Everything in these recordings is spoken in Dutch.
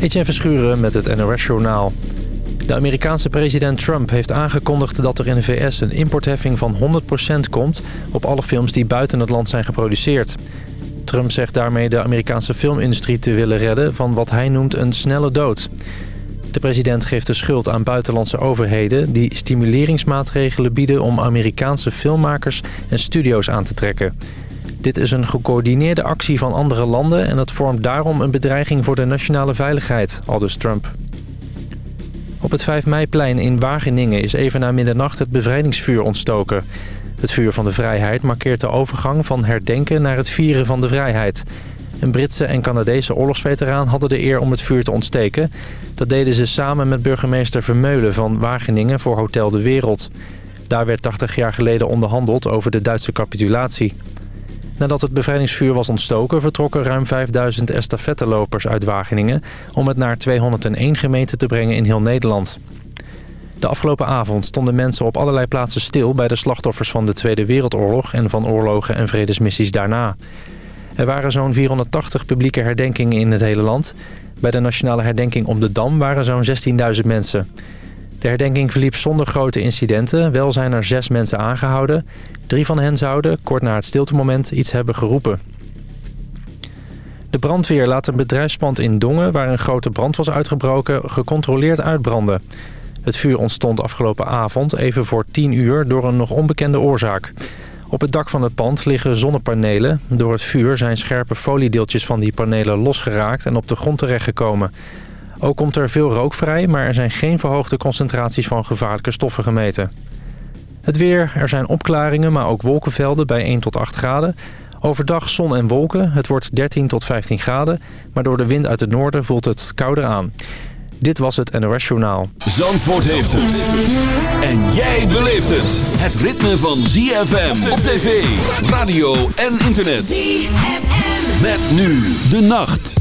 Etienne Verschuren met het nrs journaal De Amerikaanse president Trump heeft aangekondigd dat er in de VS een importheffing van 100% komt... op alle films die buiten het land zijn geproduceerd. Trump zegt daarmee de Amerikaanse filmindustrie te willen redden van wat hij noemt een snelle dood. De president geeft de schuld aan buitenlandse overheden die stimuleringsmaatregelen bieden om Amerikaanse filmmakers en studio's aan te trekken... Dit is een gecoördineerde actie van andere landen en dat vormt daarom een bedreiging voor de nationale veiligheid, aldus Trump. Op het 5 meiplein in Wageningen is even na middernacht het bevrijdingsvuur ontstoken. Het vuur van de vrijheid markeert de overgang van herdenken naar het vieren van de vrijheid. Een Britse en Canadese oorlogsveteraan hadden de eer om het vuur te ontsteken. Dat deden ze samen met burgemeester Vermeulen van Wageningen voor Hotel de Wereld. Daar werd 80 jaar geleden onderhandeld over de Duitse capitulatie. Nadat het bevrijdingsvuur was ontstoken vertrokken ruim 5000 estafettelopers uit Wageningen... om het naar 201 gemeenten te brengen in heel Nederland. De afgelopen avond stonden mensen op allerlei plaatsen stil... bij de slachtoffers van de Tweede Wereldoorlog en van oorlogen en vredesmissies daarna. Er waren zo'n 480 publieke herdenkingen in het hele land. Bij de nationale herdenking om de Dam waren zo'n 16.000 mensen... De herdenking verliep zonder grote incidenten. Wel zijn er zes mensen aangehouden. Drie van hen zouden, kort na het stiltemoment, iets hebben geroepen. De brandweer laat een bedrijfspand in Dongen, waar een grote brand was uitgebroken, gecontroleerd uitbranden. Het vuur ontstond afgelopen avond, even voor tien uur, door een nog onbekende oorzaak. Op het dak van het pand liggen zonnepanelen. Door het vuur zijn scherpe foliedeeltjes van die panelen losgeraakt en op de grond terechtgekomen. Ook komt er veel rook vrij, maar er zijn geen verhoogde concentraties van gevaarlijke stoffen gemeten. Het weer, er zijn opklaringen, maar ook wolkenvelden bij 1 tot 8 graden. Overdag zon en wolken, het wordt 13 tot 15 graden, maar door de wind uit het noorden voelt het kouder aan. Dit was het NOS Journaal. Zandvoort heeft het. En jij beleeft het. Het ritme van ZFM op tv, radio en internet. ZFM. Met nu de nacht.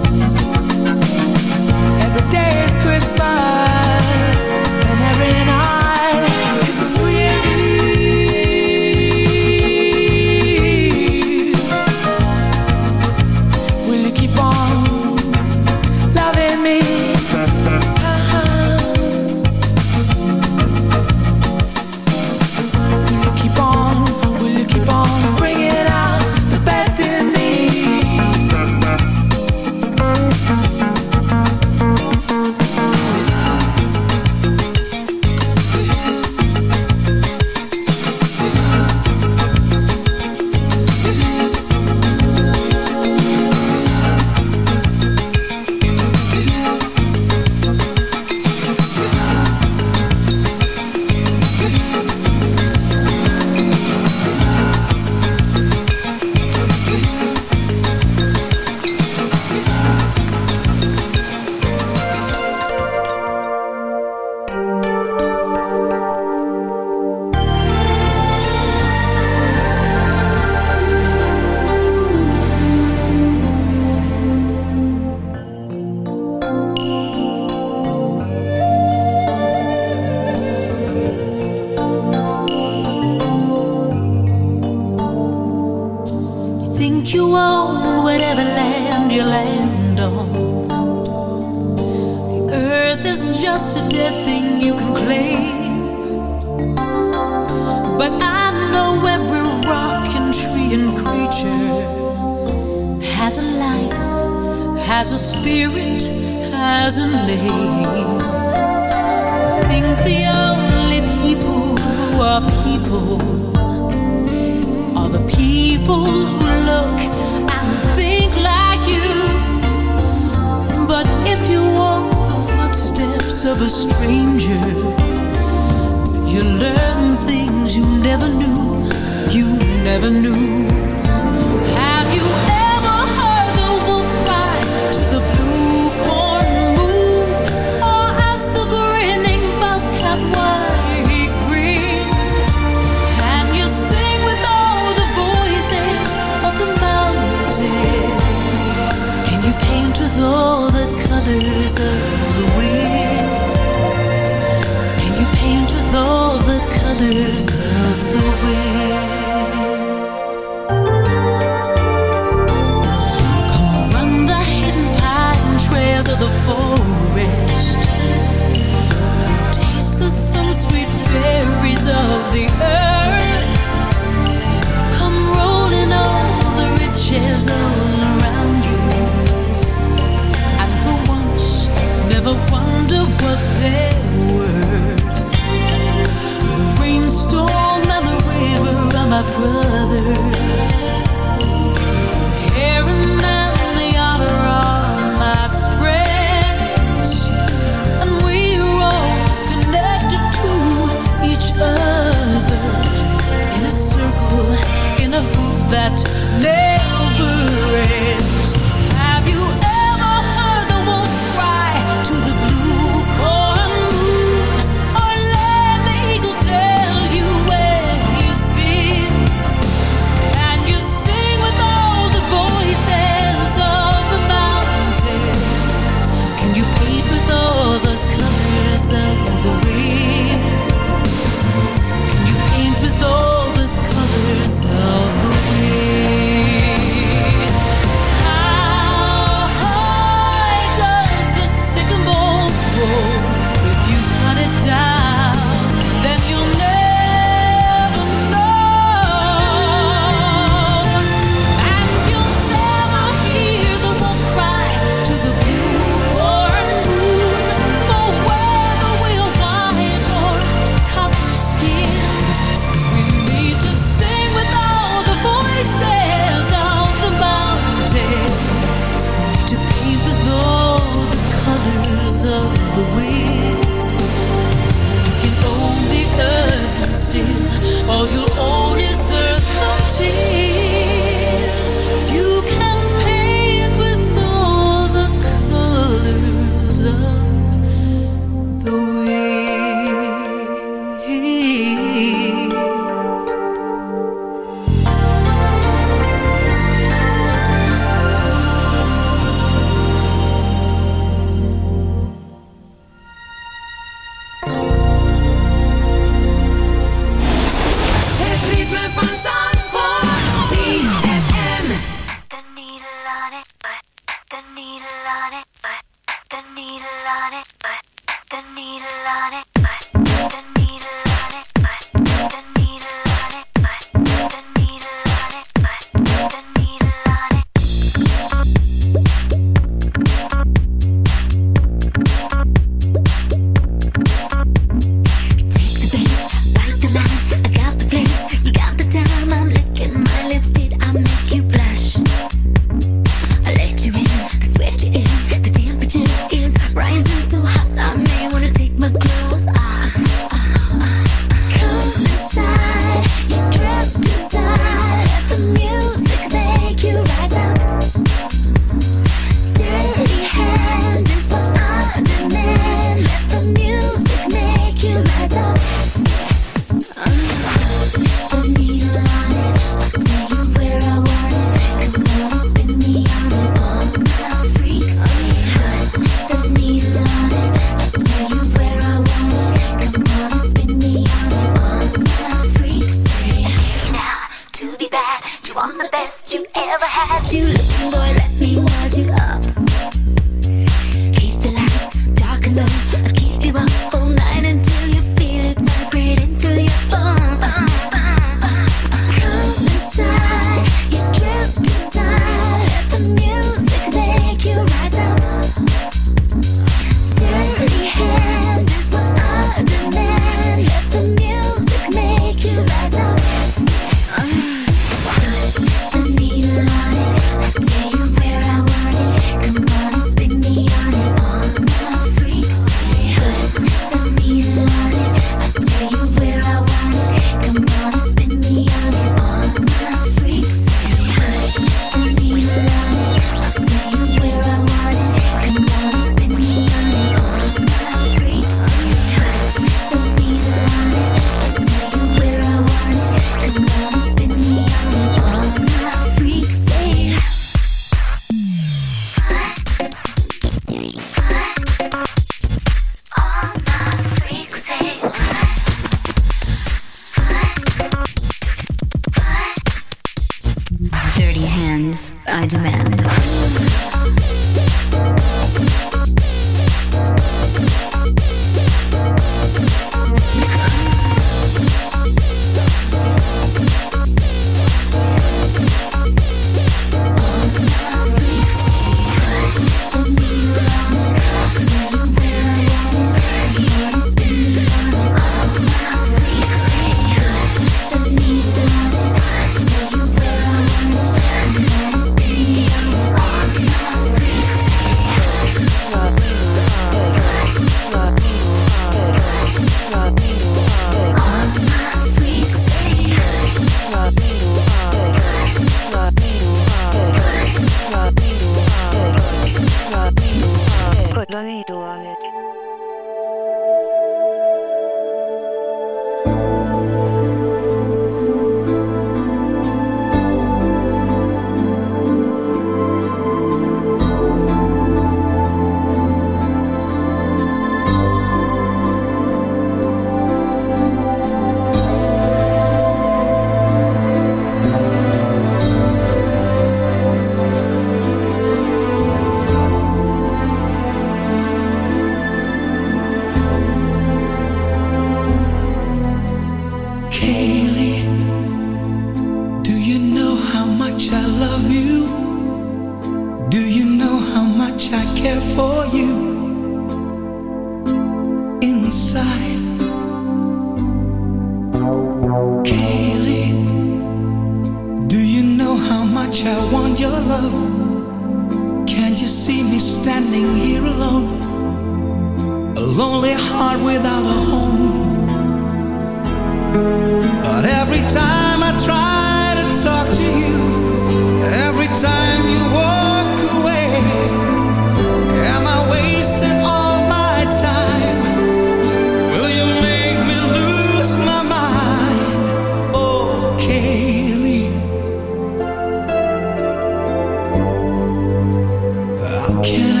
Can I-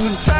hypnotized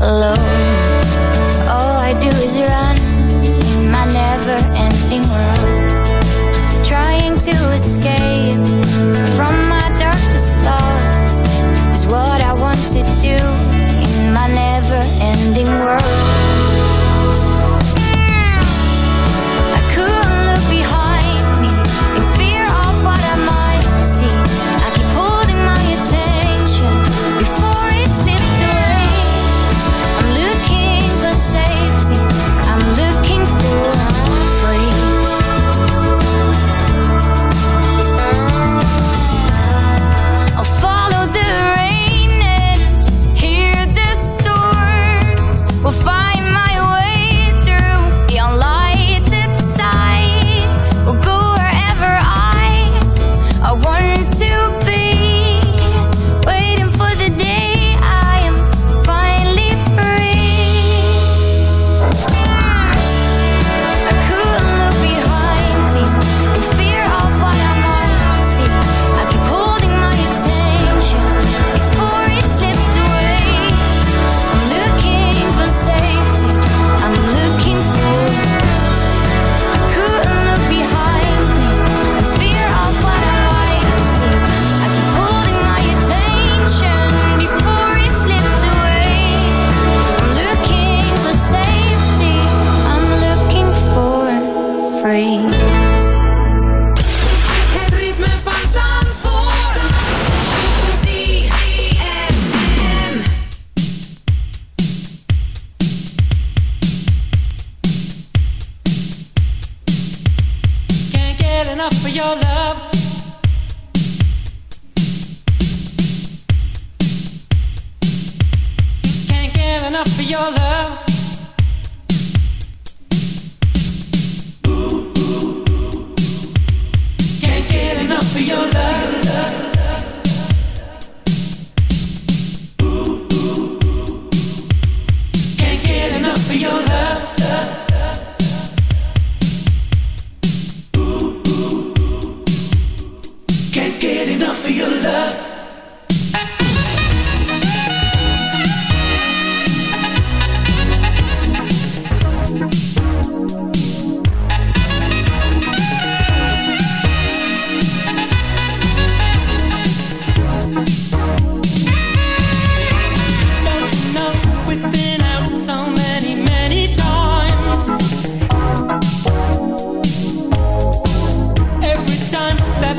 alone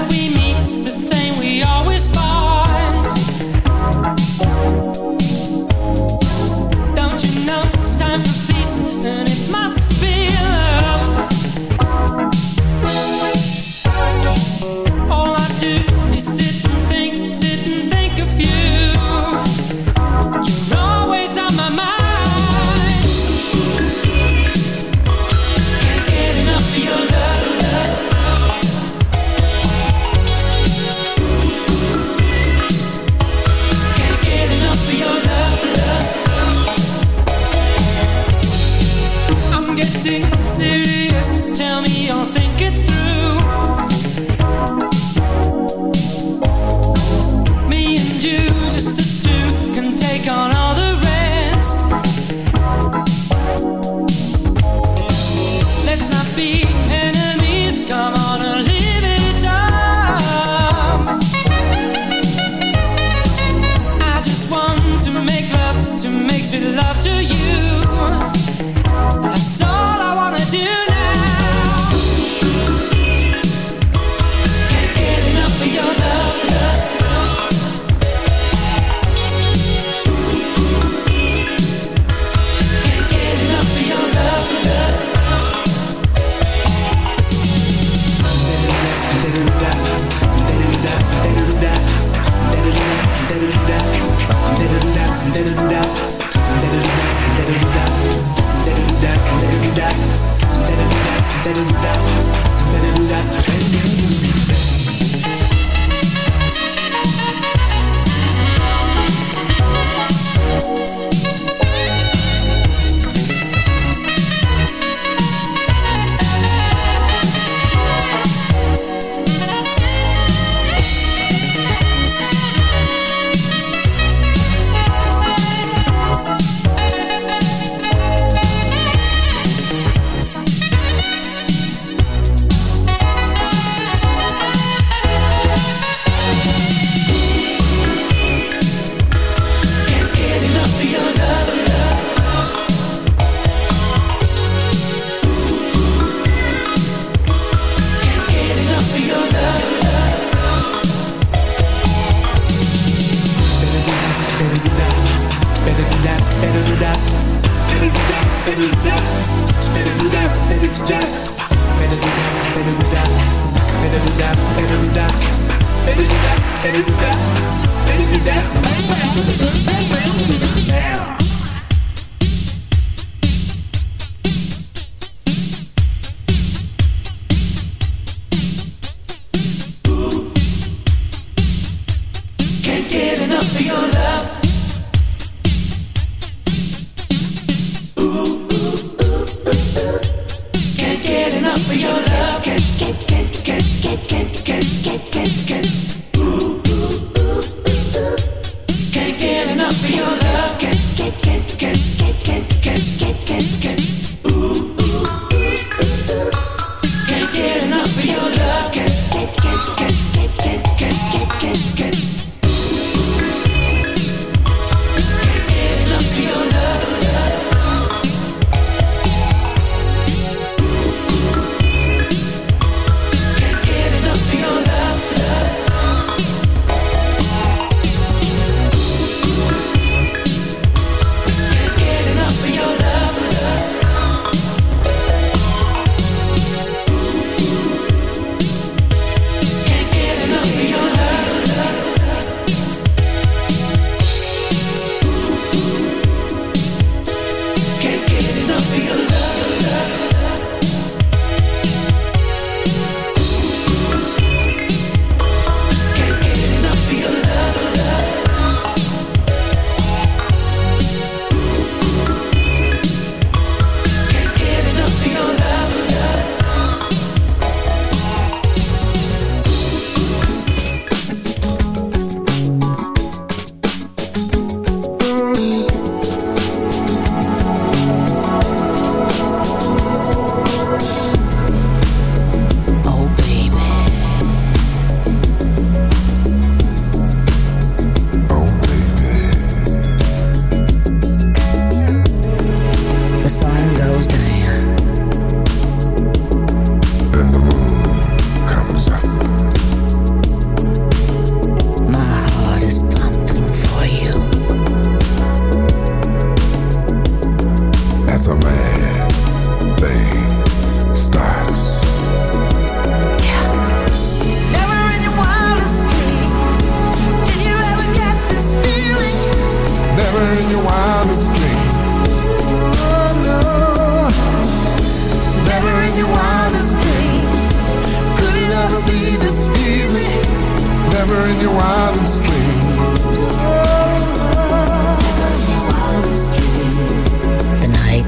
we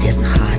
it is hot.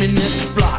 happiness fly.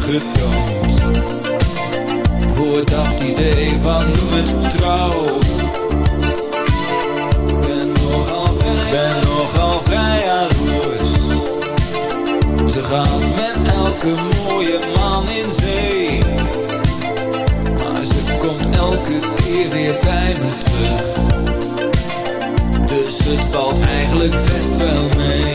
gedood Voor dat idee van noem het trouw Ik ben nogal vrij, ik ben nogal vrij Ze gaat met elke mooie man in zee Maar ze komt elke keer weer bij me terug Dus het valt eigenlijk best wel mee